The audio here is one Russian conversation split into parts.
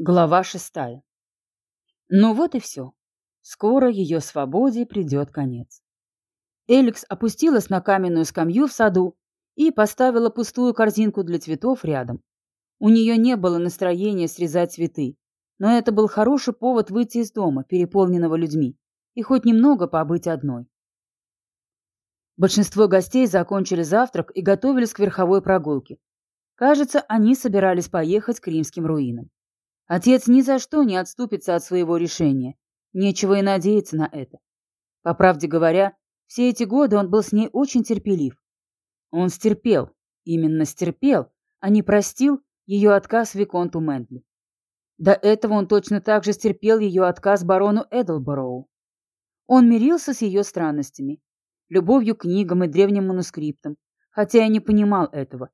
Глава шестая. Ну вот и все. Скоро ее свободе придет конец. Эликс опустилась на каменную скамью в саду и поставила пустую корзинку для цветов рядом. У нее не было настроения срезать цветы, но это был хороший повод выйти из дома, переполненного людьми, и хоть немного побыть одной. Большинство гостей закончили завтрак и готовились к верховой прогулке. Кажется, они собирались поехать к римским руинам. Отец ни за что не отступится от своего решения. Нечего и надеяться на это. По правде говоря, все эти годы он был с ней очень терпелив. Он стерпел, именно стерпел, а не простил ее отказ Виконту Ментли. До этого он точно так же стерпел ее отказ барону Эдлбороу. Он мирился с ее странностями, любовью к книгам и древним манускриптам, хотя и не понимал этого.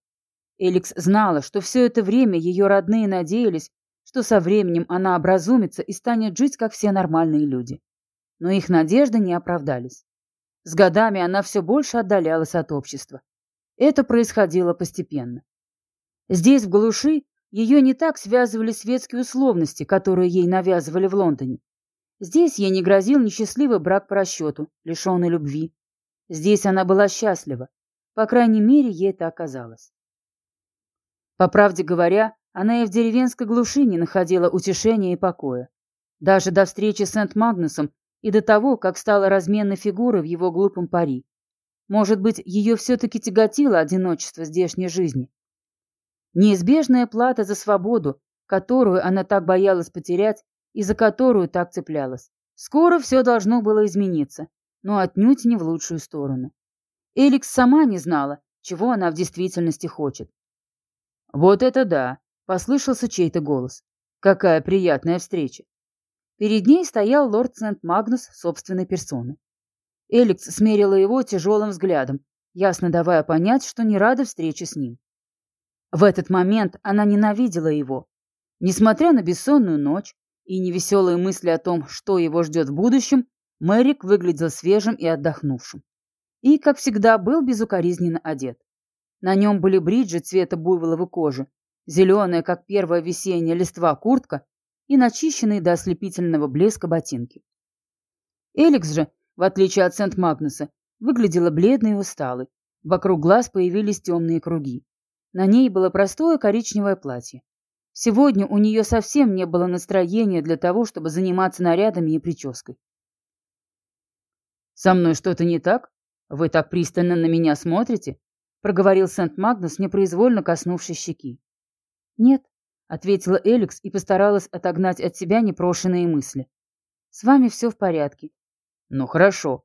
Эликс знала, что все это время ее родные надеялись, что со временем она образумится и станет жить, как все нормальные люди. Но их надежды не оправдались. С годами она все больше отдалялась от общества. Это происходило постепенно. Здесь, в глуши, ее не так связывали светские условности, которые ей навязывали в Лондоне. Здесь ей не грозил несчастливый брак по расчету, лишенный любви. Здесь она была счастлива. По крайней мере, ей это оказалось. По правде говоря, она и в деревенской глуши не находила утешения и покоя. Даже до встречи с Сент-Магнусом и до того, как стала разменной фигурой в его глупом пари. Может быть, ее все-таки тяготило одиночество здешней жизни. Неизбежная плата за свободу, которую она так боялась потерять и за которую так цеплялась. Скоро все должно было измениться, но отнюдь не в лучшую сторону. Эликс сама не знала, чего она в действительности хочет. «Вот это да!» Послышался чей-то голос. Какая приятная встреча. Перед ней стоял лорд Сент-Магнус собственной персоны. Эликс смерила его тяжелым взглядом, ясно давая понять, что не рада встрече с ним. В этот момент она ненавидела его. Несмотря на бессонную ночь и невеселые мысли о том, что его ждет в будущем, Мэрик выглядел свежим и отдохнувшим. И, как всегда, был безукоризненно одет. На нем были бриджи цвета буйволовой кожи зеленая, как первая весенняя листва куртка и начищенные до ослепительного блеска ботинки. Эликс же, в отличие от Сент-Магнуса, выглядела бледной и усталой. Вокруг глаз появились темные круги. На ней было простое коричневое платье. Сегодня у нее совсем не было настроения для того, чтобы заниматься нарядами и прической. «Со мной что-то не так? Вы так пристально на меня смотрите?» — проговорил Сент-Магнус, непроизвольно коснувшись щеки. «Нет», — ответила Эликс и постаралась отогнать от себя непрошенные мысли. «С вами все в порядке». «Ну хорошо.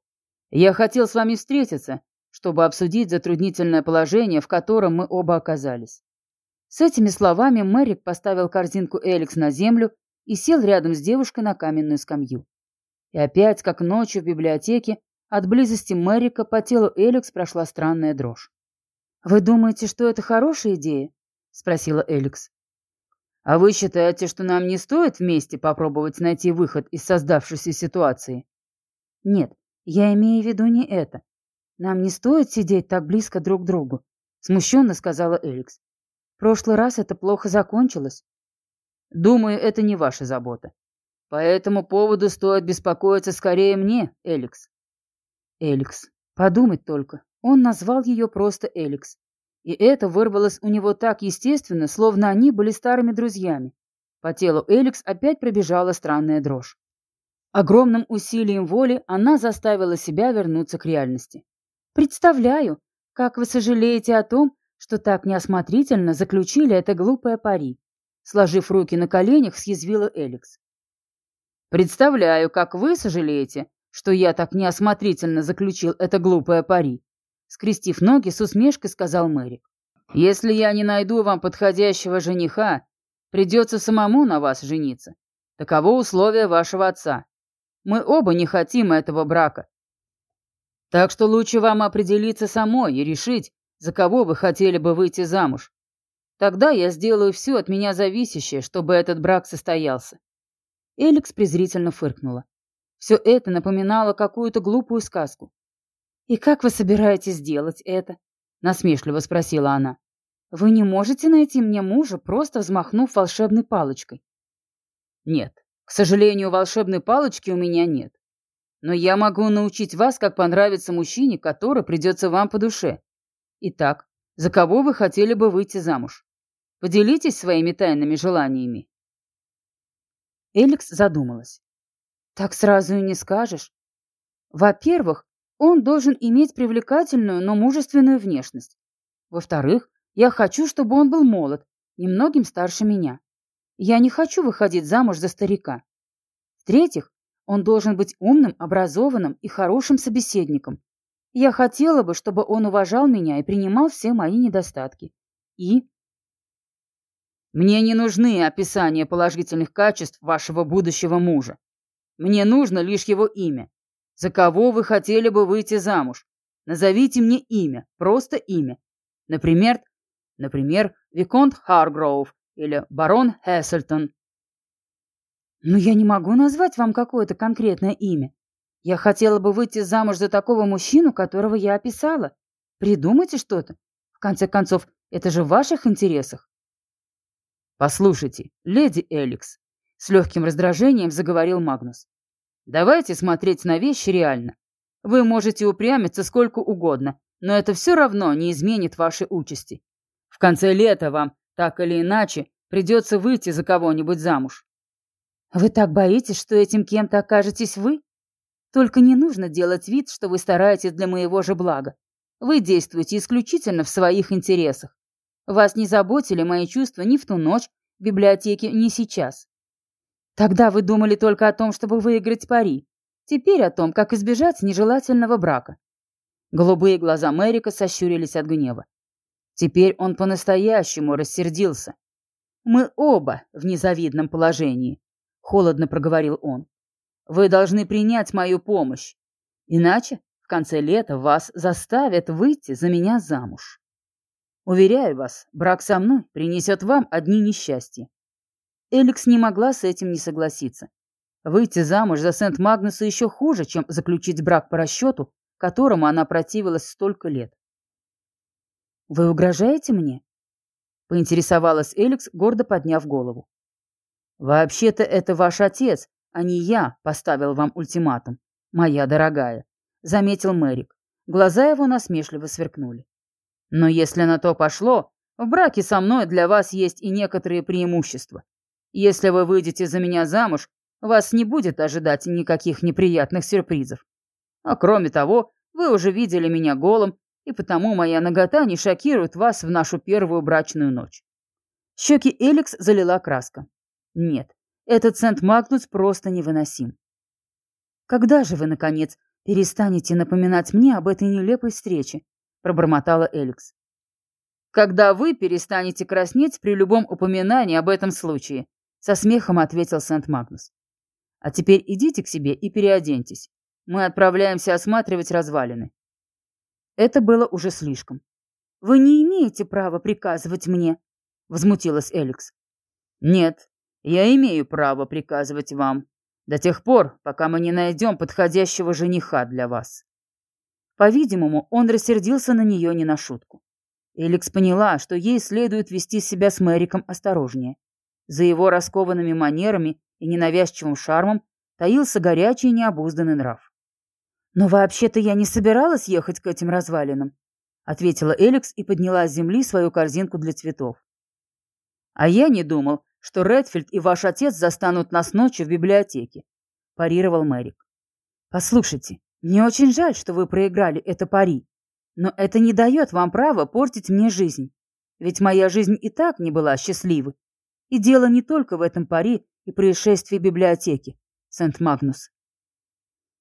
Я хотел с вами встретиться, чтобы обсудить затруднительное положение, в котором мы оба оказались». С этими словами Мэрик поставил корзинку Эликс на землю и сел рядом с девушкой на каменную скамью. И опять, как ночью в библиотеке, от близости Мэрика по телу Эликс прошла странная дрожь. «Вы думаете, что это хорошая идея?» — спросила Эликс. «А вы считаете, что нам не стоит вместе попробовать найти выход из создавшейся ситуации?» «Нет, я имею в виду не это. Нам не стоит сидеть так близко друг к другу», — смущенно сказала Эликс. «В прошлый раз это плохо закончилось». «Думаю, это не ваша забота. По этому поводу стоит беспокоиться скорее мне, Эликс». Эликс. Подумать только. Он назвал ее просто Эликс. И это вырвалось у него так естественно, словно они были старыми друзьями. По телу Эликс опять пробежала странная дрожь. Огромным усилием воли она заставила себя вернуться к реальности. «Представляю, как вы сожалеете о том, что так неосмотрительно заключили это глупое пари», сложив руки на коленях, съязвила Эликс. «Представляю, как вы сожалеете, что я так неосмотрительно заключил это глупое пари», скрестив ноги, с усмешкой сказал Мэрик. «Если я не найду вам подходящего жениха, придется самому на вас жениться. Таково условие вашего отца. Мы оба не хотим этого брака. Так что лучше вам определиться самой и решить, за кого вы хотели бы выйти замуж. Тогда я сделаю все от меня зависящее, чтобы этот брак состоялся». Эликс презрительно фыркнула. Все это напоминало какую-то глупую сказку. «И как вы собираетесь сделать это?» — насмешливо спросила она. «Вы не можете найти мне мужа, просто взмахнув волшебной палочкой. Нет, к сожалению, волшебной палочки у меня нет. Но я могу научить вас, как понравится мужчине, который придется вам по душе. Итак, за кого вы хотели бы выйти замуж? Поделитесь своими тайными желаниями. Эликс задумалась. Так сразу и не скажешь. Во-первых, он должен иметь привлекательную, но мужественную внешность. Во-вторых, я хочу, чтобы он был молод, немногим старше меня. Я не хочу выходить замуж за старика. В-третьих, он должен быть умным, образованным и хорошим собеседником. Я хотела бы, чтобы он уважал меня и принимал все мои недостатки. И... Мне не нужны описания положительных качеств вашего будущего мужа. Мне нужно лишь его имя. За кого вы хотели бы выйти замуж? Назовите мне имя, просто имя. Например, например, Виконт Харгроув или барон Хессельтон. Но я не могу назвать вам какое-то конкретное имя. Я хотела бы выйти замуж за такого мужчину, которого я описала. Придумайте что-то. В конце концов, это же в ваших интересах. Послушайте, леди Эликс, с легким раздражением заговорил Магнус. Давайте смотреть на вещи реально. Вы можете упрямиться сколько угодно, но это все равно не изменит вашей участи. В конце лета вам, так или иначе, придется выйти за кого-нибудь замуж. Вы так боитесь, что этим кем-то окажетесь вы? Только не нужно делать вид, что вы стараетесь для моего же блага. Вы действуете исключительно в своих интересах. Вас не заботили мои чувства ни в ту ночь в библиотеке, ни сейчас. Тогда вы думали только о том, чтобы выиграть пари. Теперь о том, как избежать нежелательного брака. Голубые глаза Мэрика сощурились от гнева. Теперь он по-настоящему рассердился. «Мы оба в незавидном положении», — холодно проговорил он. «Вы должны принять мою помощь. Иначе в конце лета вас заставят выйти за меня замуж. Уверяю вас, брак со мной принесет вам одни несчастья. Эликс не могла с этим не согласиться. Выйти замуж за Сент-Магнуса еще хуже, чем заключить брак по расчету, которому она противилась столько лет. «Вы угрожаете мне?» — поинтересовалась Эликс, гордо подняв голову. «Вообще-то это ваш отец, а не я поставил вам ультиматум, моя дорогая», — заметил Мэрик. Глаза его насмешливо сверкнули. «Но если на то пошло, в браке со мной для вас есть и некоторые преимущества. Если вы выйдете за меня замуж, вас не будет ожидать никаких неприятных сюрпризов. А кроме того, вы уже видели меня голым, и потому моя нагота не шокирует вас в нашу первую брачную ночь. Щеки Эликс залила краска. Нет, этот Сент-Магнус просто невыносим. Когда же вы, наконец, перестанете напоминать мне об этой нелепой встрече? Пробормотала Эликс. Когда вы перестанете краснеть при любом упоминании об этом случае, со смехом ответил Сент-Магнус. А теперь идите к себе и переоденьтесь. Мы отправляемся осматривать развалины. Это было уже слишком. Вы не имеете права приказывать мне, возмутилась Эликс. Нет, я имею право приказывать вам до тех пор, пока мы не найдем подходящего жениха для вас. По-видимому, он рассердился на нее не на шутку. Эликс поняла, что ей следует вести себя с Мэриком осторожнее. За его раскованными манерами и ненавязчивым шармом таился горячий необузданный нрав. «Но вообще-то я не собиралась ехать к этим развалинам», ответила Эликс и подняла с земли свою корзинку для цветов. «А я не думал, что Редфилд и ваш отец застанут нас ночью в библиотеке», парировал Мэрик. «Послушайте, мне очень жаль, что вы проиграли это пари, но это не дает вам права портить мне жизнь, ведь моя жизнь и так не была счастливой. И дело не только в этом пари и происшествии библиотеки, Сент-Магнус.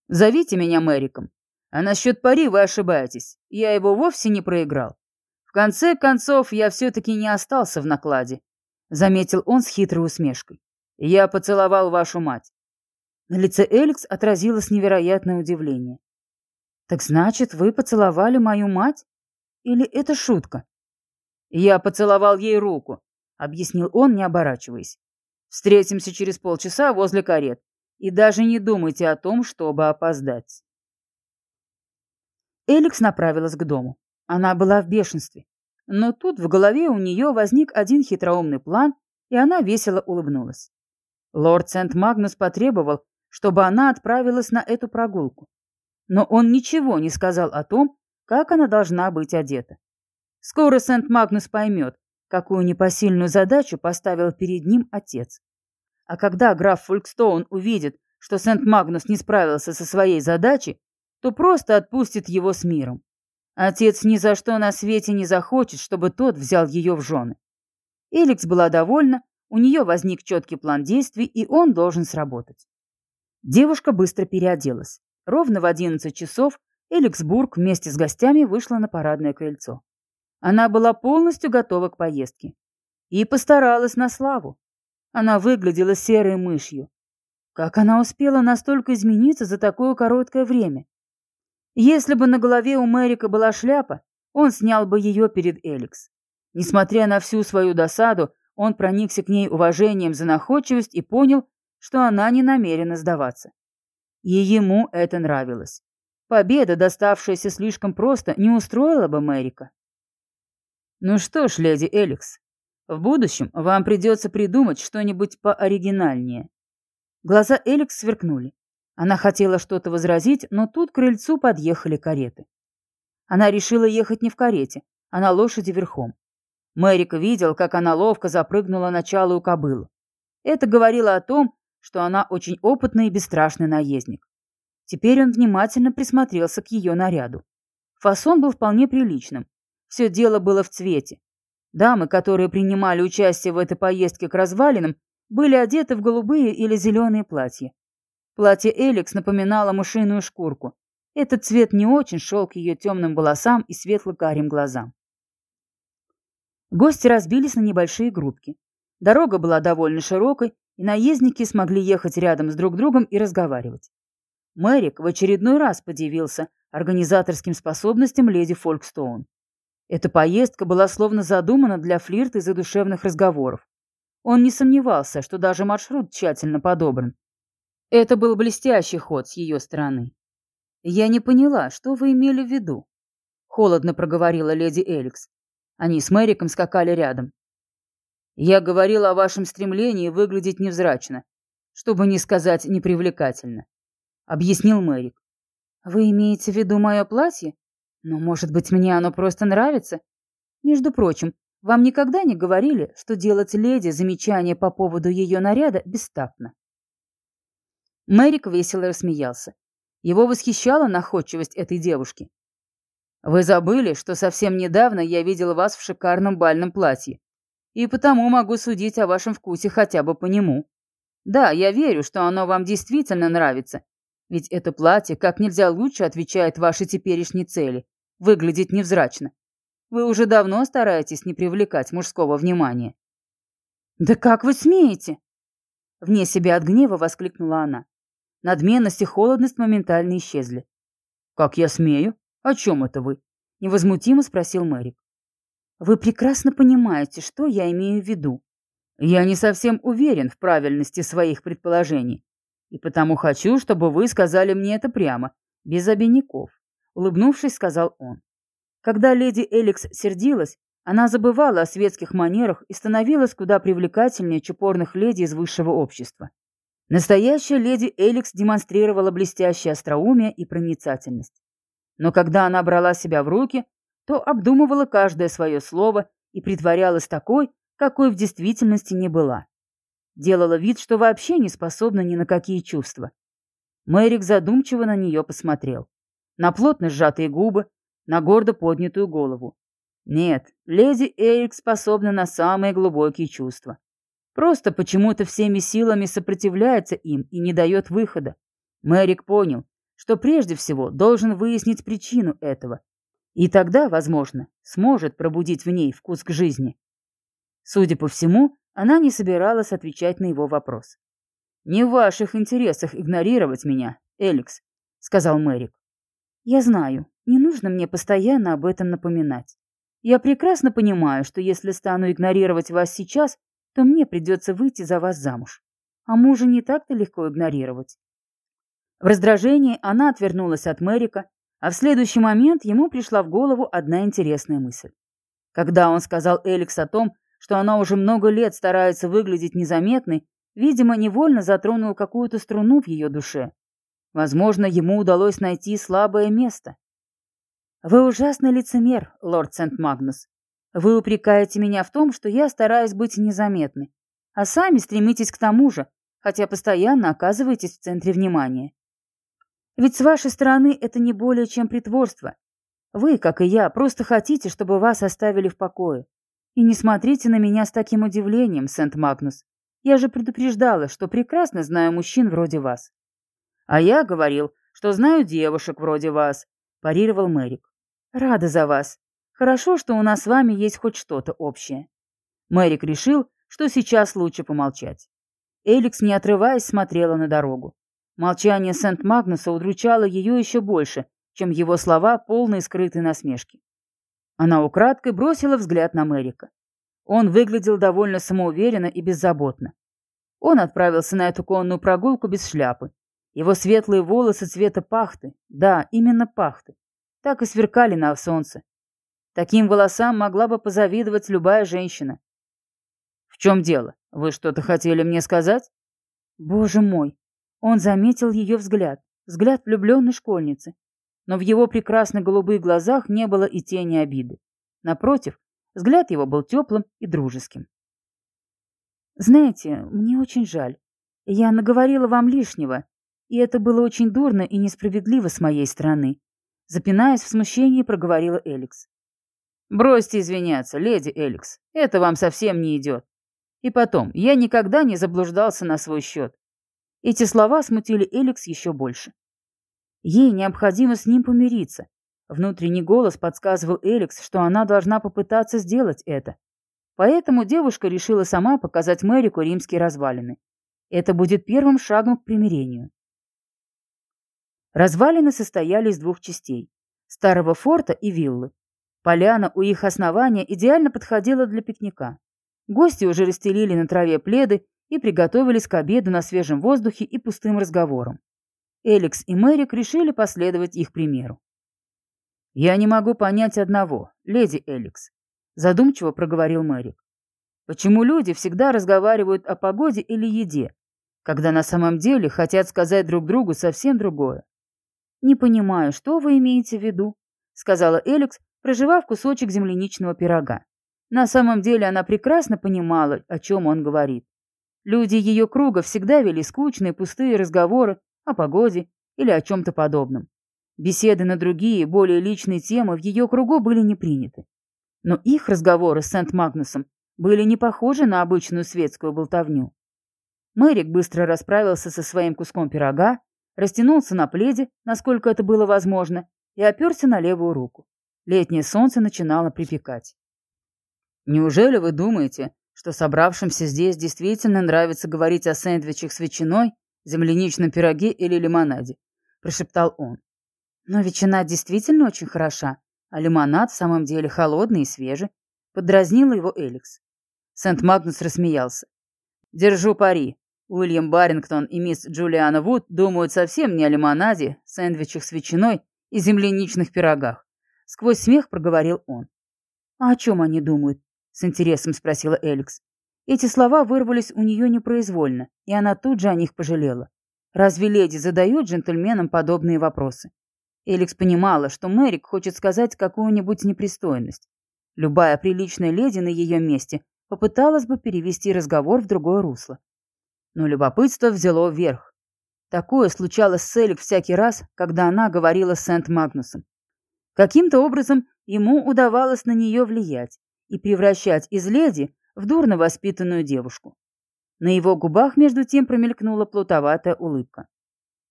Зовите меня Мэриком. А насчет пари вы ошибаетесь. Я его вовсе не проиграл. В конце концов, я все-таки не остался в накладе, заметил он с хитрой усмешкой. Я поцеловал вашу мать. На лице Эликс отразилось невероятное удивление. Так значит, вы поцеловали мою мать? Или это шутка? Я поцеловал ей руку, объяснил он, не оборачиваясь. Встретимся через полчаса возле карет. И даже не думайте о том, чтобы опоздать. Эликс направилась к дому. Она была в бешенстве. Но тут в голове у нее возник один хитроумный план, и она весело улыбнулась. Лорд Сент-Магнус потребовал, чтобы она отправилась на эту прогулку. Но он ничего не сказал о том, как она должна быть одета. Скоро Сент-Магнус поймет, какую непосильную задачу поставил перед ним отец. А когда граф Фолькстоун увидит, что Сент-Магнус не справился со своей задачей, то просто отпустит его с миром. Отец ни за что на свете не захочет, чтобы тот взял ее в жены. Эликс была довольна, у нее возник четкий план действий, и он должен сработать. Девушка быстро переоделась. Ровно в 11 часов Эликсбург вместе с гостями вышла на парадное крыльцо. Она была полностью готова к поездке. И постаралась на славу. Она выглядела серой мышью. Как она успела настолько измениться за такое короткое время? Если бы на голове у Мэрика была шляпа, он снял бы ее перед Эликс. Несмотря на всю свою досаду, он проникся к ней уважением за находчивость и понял, что она не намерена сдаваться. И ему это нравилось. Победа, доставшаяся слишком просто, не устроила бы Мэрика. Ну что ж, леди Эликс, в будущем вам придется придумать что-нибудь пооригинальнее. Глаза Эликс сверкнули. Она хотела что-то возразить, но тут к крыльцу подъехали кареты. Она решила ехать не в карете, а на лошади верхом. Мэрик видел, как она ловко запрыгнула на чалую кобылу. Это говорило о том, что она очень опытный и бесстрашный наездник. Теперь он внимательно присмотрелся к ее наряду. Фасон был вполне приличным, все дело было в цвете. Дамы, которые принимали участие в этой поездке к развалинам, были одеты в голубые или зеленые платья. Платье Эликс напоминало мышиную шкурку. Этот цвет не очень шел к ее темным волосам и светло-карим глазам. Гости разбились на небольшие группки. Дорога была довольно широкой, и наездники смогли ехать рядом с друг другом и разговаривать. Мэрик в очередной раз подивился организаторским способностям леди Фолкстоун. Эта поездка была словно задумана для флирта и задушевных разговоров. Он не сомневался, что даже маршрут тщательно подобран. Это был блестящий ход с ее стороны. «Я не поняла, что вы имели в виду?» Холодно проговорила леди Эликс. Они с Мэриком скакали рядом. «Я говорила о вашем стремлении выглядеть невзрачно, чтобы не сказать непривлекательно», — объяснил Мэрик. «Вы имеете в виду мое платье?» Но, может быть, мне оно просто нравится? Между прочим, вам никогда не говорили, что делать леди замечания по поводу ее наряда бестактно? Мэрик весело рассмеялся. Его восхищала находчивость этой девушки. «Вы забыли, что совсем недавно я видел вас в шикарном бальном платье, и потому могу судить о вашем вкусе хотя бы по нему. Да, я верю, что оно вам действительно нравится, ведь это платье как нельзя лучше отвечает вашей теперешней цели – выглядеть невзрачно. Вы уже давно стараетесь не привлекать мужского внимания. «Да как вы смеете?» Вне себя от гнева воскликнула она. Надменность и холодность моментально исчезли. «Как я смею? О чем это вы?» Невозмутимо спросил Мэрик. «Вы прекрасно понимаете, что я имею в виду. Я не совсем уверен в правильности своих предположений. И потому хочу, чтобы вы сказали мне это прямо, без обиняков», — улыбнувшись, сказал он. Когда леди Эликс сердилась, она забывала о светских манерах и становилась куда привлекательнее чупорных леди из высшего общества. Настоящая леди Эликс демонстрировала блестящее остроумие и проницательность. Но когда она брала себя в руки, то обдумывала каждое свое слово и притворялась такой, какой в действительности не была. Делала вид, что вообще не способна ни на какие чувства. Мэрик задумчиво на нее посмотрел. На плотно сжатые губы, на гордо поднятую голову. Нет, леди Эрик способна на самые глубокие чувства. Просто почему-то всеми силами сопротивляется им и не дает выхода. Мэрик понял, что прежде всего должен выяснить причину этого. И тогда, возможно, сможет пробудить в ней вкус к жизни. Судя по всему, она не собиралась отвечать на его вопрос. «Не в ваших интересах игнорировать меня, Эликс», — сказал Мэрик. «Я знаю, не нужно мне постоянно об этом напоминать. Я прекрасно понимаю, что если стану игнорировать вас сейчас, то мне придется выйти за вас замуж. А мужа не так-то легко игнорировать». В раздражении она отвернулась от Мэрика, а в следующий момент ему пришла в голову одна интересная мысль. Когда он сказал Эликс о том, что она уже много лет старается выглядеть незаметной, видимо, невольно затронул какую-то струну в ее душе. Возможно, ему удалось найти слабое место. «Вы ужасный лицемер, лорд Сент-Магнус. Вы упрекаете меня в том, что я стараюсь быть незаметной, а сами стремитесь к тому же, хотя постоянно оказываетесь в центре внимания. Ведь с вашей стороны это не более чем притворство. Вы, как и я, просто хотите, чтобы вас оставили в покое. И не смотрите на меня с таким удивлением, Сент-Магнус. Я же предупреждала, что прекрасно знаю мужчин вроде вас. А я говорил, что знаю девушек вроде вас, парировал Мэрик. Рада за вас. Хорошо, что у нас с вами есть хоть что-то общее. Мэрик решил, что сейчас лучше помолчать. Эликс, не отрываясь, смотрела на дорогу. Молчание Сент-Магнуса удручало ее еще больше, чем его слова, полные скрытой насмешки. Она украдкой бросила взгляд на Мэрика. Он выглядел довольно самоуверенно и беззаботно. Он отправился на эту конную прогулку без шляпы. Его светлые волосы цвета пахты, да, именно пахты, так и сверкали на солнце. Таким волосам могла бы позавидовать любая женщина. «В чем дело?» Вы что-то хотели мне сказать? Боже мой! Он заметил ее взгляд, взгляд влюбленной школьницы. Но в его прекрасных голубых глазах не было и тени обиды. Напротив, взгляд его был теплым и дружеским. «Знаете, мне очень жаль. Я наговорила вам лишнего, и это было очень дурно и несправедливо с моей стороны», запинаясь в смущении, проговорила Эликс. «Бросьте извиняться, леди Эликс, это вам совсем не идет. И потом, я никогда не заблуждался на свой счет. Эти слова смутили Эликс еще больше. Ей необходимо с ним помириться. Внутренний голос подсказывал Эликс, что она должна попытаться сделать это. Поэтому девушка решила сама показать Мэрику римские развалины. Это будет первым шагом к примирению. Развалины состояли из двух частей – старого форта и виллы. Поляна у их основания идеально подходила для пикника. Гости уже расстелили на траве пледы и приготовились к обеду на свежем воздухе и пустым разговорам. Эликс и Мэрик решили последовать их примеру. «Я не могу понять одного, леди Эликс», — задумчиво проговорил Мэрик. «Почему люди всегда разговаривают о погоде или еде, когда на самом деле хотят сказать друг другу совсем другое?» «Не понимаю, что вы имеете в виду», — сказала Эликс, проживав кусочек земляничного пирога. На самом деле она прекрасно понимала, о чем он говорит. Люди ее круга всегда вели скучные пустые разговоры о погоде или о чем-то подобном. Беседы на другие, более личные темы в ее кругу были не приняты. Но их разговоры с Сент-Магнусом были не похожи на обычную светскую болтовню. Мэрик быстро расправился со своим куском пирога, растянулся на пледе, насколько это было возможно, и оперся на левую руку. Летнее солнце начинало припекать. Неужели вы думаете, что собравшимся здесь действительно нравится говорить о сэндвичах с ветчиной, земляничном пироге или лимонаде?» – прошептал он. «Но ветчина действительно очень хороша, а лимонад в самом деле холодный и свежий», – подразнила его Эликс. Сент-Магнус рассмеялся. «Держу пари. Уильям Барингтон и мисс Джулиана Вуд думают совсем не о лимонаде, сэндвичах с ветчиной и земляничных пирогах», – сквозь смех проговорил он. «А о чем они думают?» с интересом спросила Эликс. Эти слова вырвались у нее непроизвольно, и она тут же о них пожалела. Разве леди задают джентльменам подобные вопросы? Эликс понимала, что Мэрик хочет сказать какую-нибудь непристойность. Любая приличная леди на ее месте попыталась бы перевести разговор в другое русло. Но любопытство взяло вверх. Такое случалось с Элик всякий раз, когда она говорила с Сент-Магнусом. Каким-то образом ему удавалось на нее влиять, и превращать из леди в дурно воспитанную девушку. На его губах между тем промелькнула плутоватая улыбка.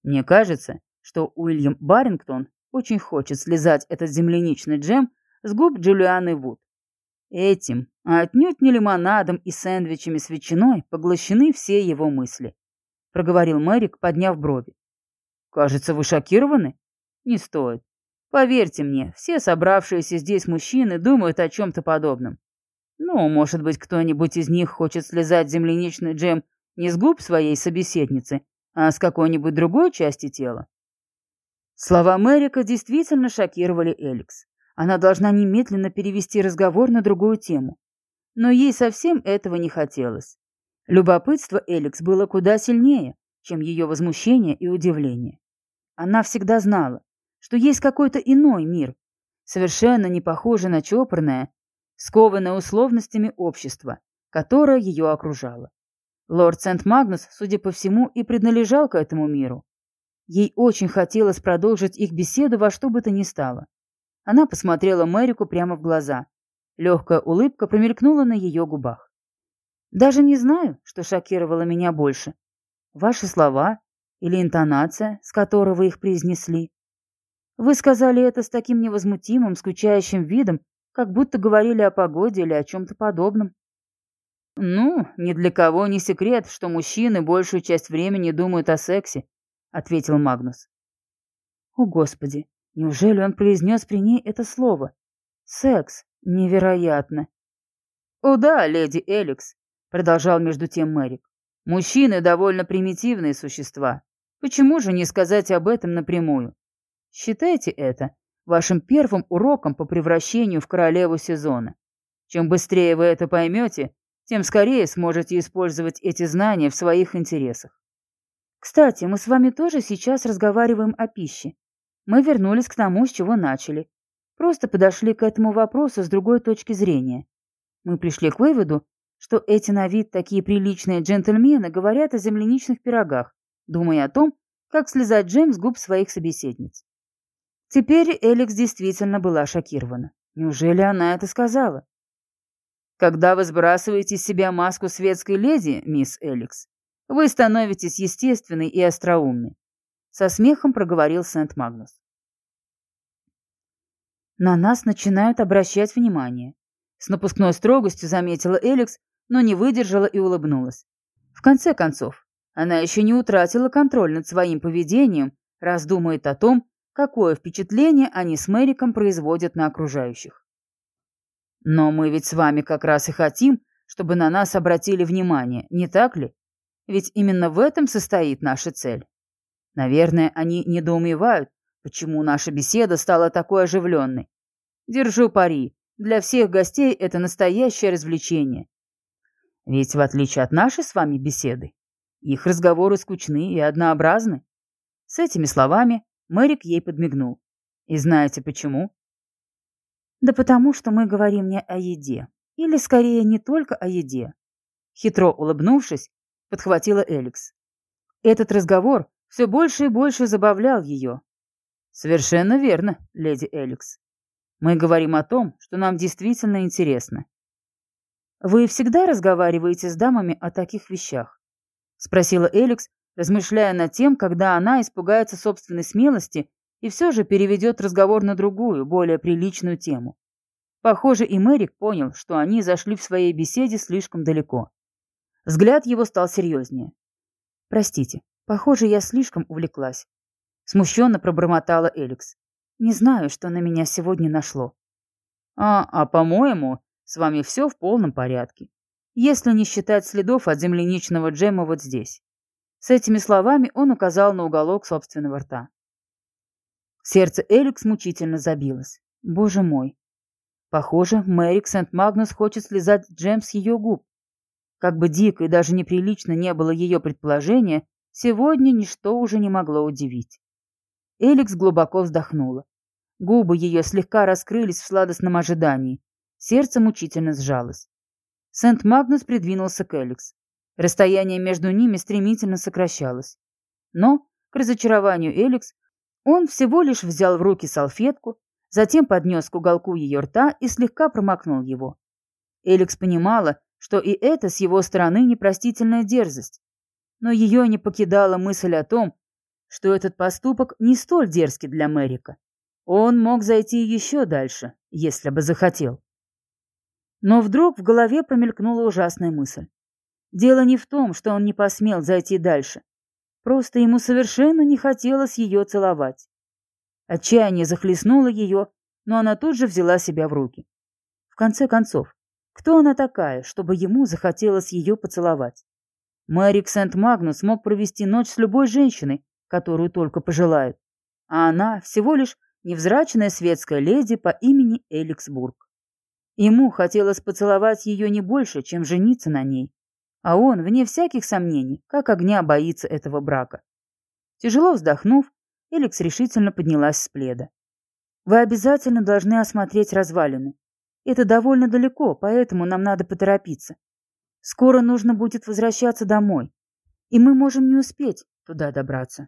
Мне кажется, что Уильям Барингтон очень хочет слезать этот земляничный джем с губ Джулианы Вуд. Этим, а отнюдь не лимонадом и сэндвичами с ветчиной, поглощены все его мысли. Проговорил Мэрик, подняв брови. Кажется, вы шокированы? Не стоит. Поверьте мне, все собравшиеся здесь мужчины думают о чем-то подобном. Ну, может быть, кто-нибудь из них хочет слезать земляничный джем не с губ своей собеседницы, а с какой-нибудь другой части тела. Слова Мэрика действительно шокировали Эликс. Она должна немедленно перевести разговор на другую тему. Но ей совсем этого не хотелось. Любопытство Эликс было куда сильнее, чем ее возмущение и удивление. Она всегда знала, что есть какой-то иной мир, совершенно не похожий на чопорное, скованное условностями общество, которое ее окружало. Лорд Сент-Магнус, судя по всему, и принадлежал к этому миру. Ей очень хотелось продолжить их беседу во что бы то ни стало. Она посмотрела Мэрику прямо в глаза. Легкая улыбка промелькнула на ее губах. «Даже не знаю, что шокировало меня больше. Ваши слова или интонация, с которой вы их произнесли. Вы сказали это с таким невозмутимым, скучающим видом, как будто говорили о погоде или о чем-то подобном. «Ну, ни для кого не секрет, что мужчины большую часть времени думают о сексе», — ответил Магнус. «О, Господи, неужели он произнес при ней это слово? Секс. Невероятно». «О да, леди Эликс», — продолжал между тем Мэрик. «Мужчины довольно примитивные существа. Почему же не сказать об этом напрямую? Считайте это вашим первым уроком по превращению в королеву сезона. Чем быстрее вы это поймете, тем скорее сможете использовать эти знания в своих интересах. Кстати, мы с вами тоже сейчас разговариваем о пище. Мы вернулись к тому, с чего начали. Просто подошли к этому вопросу с другой точки зрения. Мы пришли к выводу, что эти на вид такие приличные джентльмены говорят о земляничных пирогах, думая о том, как слезать джем с губ своих собеседниц. Теперь Эликс действительно была шокирована. Неужели она это сказала? Когда вы сбрасываете с себя маску светской леди, мисс Эликс, вы становитесь естественной и остроумной. Со смехом проговорил Сент-Магнус. На нас начинают обращать внимание. С напускной строгостью заметила Эликс, но не выдержала и улыбнулась. В конце концов, она еще не утратила контроль над своим поведением, раз о том, какое впечатление они с Мэриком производят на окружающих. Но мы ведь с вами как раз и хотим, чтобы на нас обратили внимание, не так ли? Ведь именно в этом состоит наша цель. Наверное, они недоумевают, почему наша беседа стала такой оживленной. Держу пари, для всех гостей это настоящее развлечение. Ведь в отличие от нашей с вами беседы, их разговоры скучны и однообразны. С этими словами Мэрик ей подмигнул. И знаете почему? Да потому что мы говорим не о еде. Или скорее не только о еде. Хитро улыбнувшись, подхватила Эликс. Этот разговор все больше и больше забавлял ее. Совершенно верно, леди Эликс. Мы говорим о том, что нам действительно интересно. Вы всегда разговариваете с дамами о таких вещах? Спросила Эликс, размышляя над тем, когда она испугается собственной смелости и все же переведет разговор на другую, более приличную тему. Похоже, и Мэрик понял, что они зашли в своей беседе слишком далеко. Взгляд его стал серьезнее. «Простите, похоже, я слишком увлеклась». Смущенно пробормотала Эликс. «Не знаю, что на меня сегодня нашло». «А, а по-моему, с вами все в полном порядке. Если не считать следов от земляничного джема вот здесь». С этими словами он указал на уголок собственного рта. Сердце Эликс мучительно забилось. Боже мой. Похоже, Мэрик Сент-Магнус хочет слезать джем с ее губ. Как бы дико и даже неприлично не было ее предположение, сегодня ничто уже не могло удивить. Эликс глубоко вздохнула. Губы ее слегка раскрылись в сладостном ожидании. Сердце мучительно сжалось. Сент-Магнус придвинулся к Эликс. Расстояние между ними стремительно сокращалось. Но, к разочарованию Эликс, он всего лишь взял в руки салфетку, затем поднес к уголку ее рта и слегка промокнул его. Эликс понимала, что и это с его стороны непростительная дерзость. Но ее не покидала мысль о том, что этот поступок не столь дерзкий для Мэрика. Он мог зайти еще дальше, если бы захотел. Но вдруг в голове промелькнула ужасная мысль. Дело не в том, что он не посмел зайти дальше. Просто ему совершенно не хотелось ее целовать. Отчаяние захлестнуло ее, но она тут же взяла себя в руки. В конце концов, кто она такая, чтобы ему захотелось ее поцеловать? Мэрик Сент-Магнус мог провести ночь с любой женщиной, которую только пожелает. А она всего лишь невзрачная светская леди по имени Эликсбург. Ему хотелось поцеловать ее не больше, чем жениться на ней. А он, вне всяких сомнений, как огня боится этого брака. Тяжело вздохнув, Эликс решительно поднялась с пледа. «Вы обязательно должны осмотреть развалины. Это довольно далеко, поэтому нам надо поторопиться. Скоро нужно будет возвращаться домой, и мы можем не успеть туда добраться».